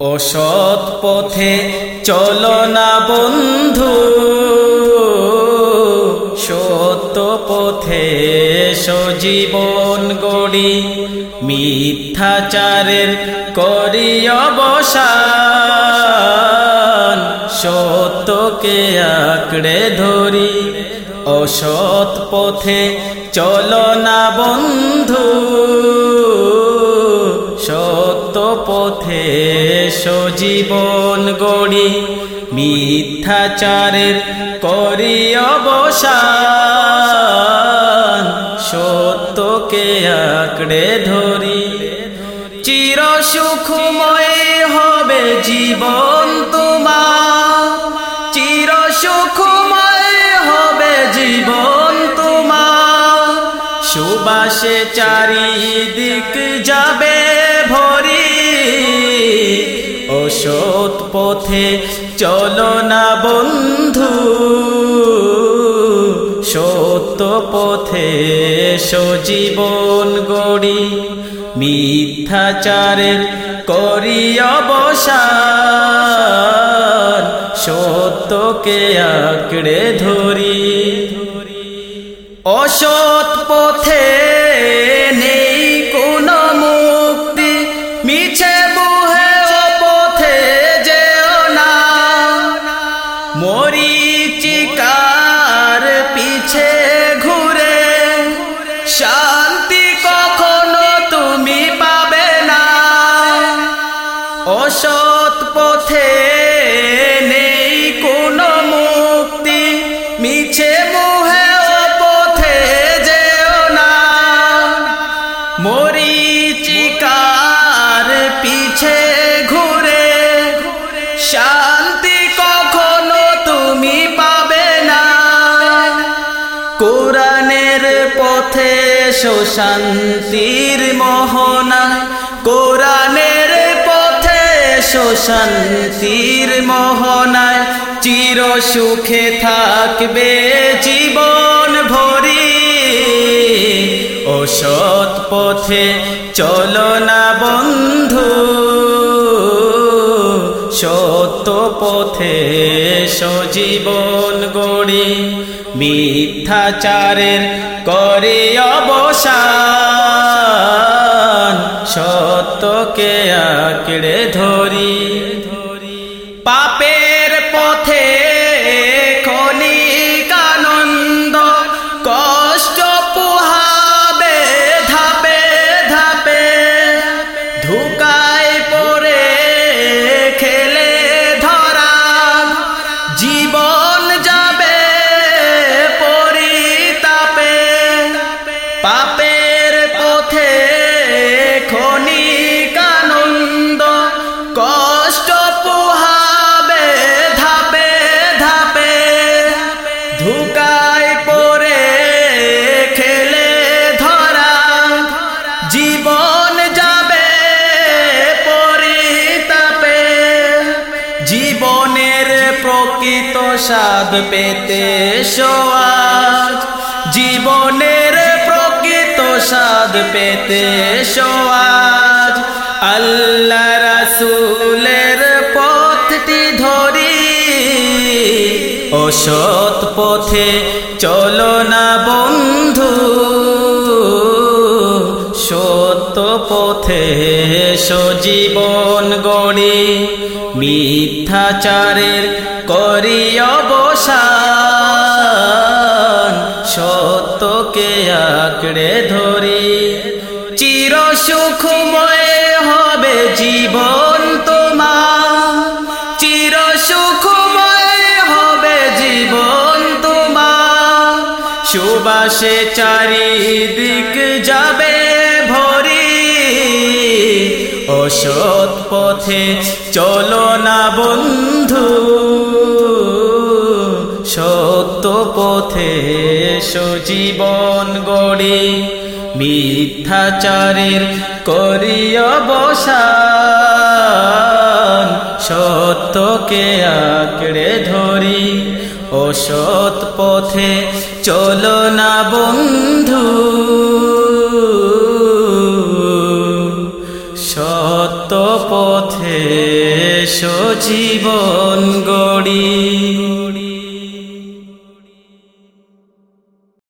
অসৎ পথে চলো না বন্ধু। সত্য পথে সজীবন গড়ি। মিথ্যাচারের করি অবসান। সত্যকে আঁকড়ে ধরি। অসৎ পথে চলো না বন্ধু। সত্য পথে সজীবন গড়ি, মিথ্যাচারের করি অবসান। সত্যকে আঁকড়ে ধরি। চির সুখময় হবে জীবন তোমার। চির সুখময় হবে জীবন তোমার। সুবাসে চারিদিক যাবে অসৎ পথে চলো না বন্ধু। সত্য পথে সজীবন গড়ি। মিথ্যাচারের করি অবসান। সত্যকে আঁকড়ে ধরি। অসৎ পথে পথে শান্তির মোহনা কোরআনের পথে শান্তির মোহনায়। চির সুখে থাকবে জীবন ভরি। ও সৎ পথে চলো না বন্ধু সত্য পথে সজীবন গড়ি মিথ্যাচারের করে অবসান সত্যকে আঁকড়ে ধরি। পাপের পথে জীবনের প্রকৃত স্বাদ পেতে সোয়াজ জীবনের প্রকৃত স্বাদ পেতে সোয়াজ আল্লাহ রাসূলের পথটি ধরি। অসৎ পথে চলো না বন্ধু। পথে সজীবন গড়ি। মিথ্যাচারের করি অবসান। সত্যকে আঁকড়ে ধরি। চির সুখময় হবে জীবন তোমার। চির সুখময় হবে জীবন তোমার। সুবাসে চারিদিক যাবে অসৎ পথে চলো না বন্ধু। সত্য পথে সজীবন গড়ি। মিথ্যাচারের করি অবসান সত্যকে আঁকড়ে ধরি। অসৎ পথে চলো না বন্ধু। সত্য পথে সজীবন জীবন গড়ি।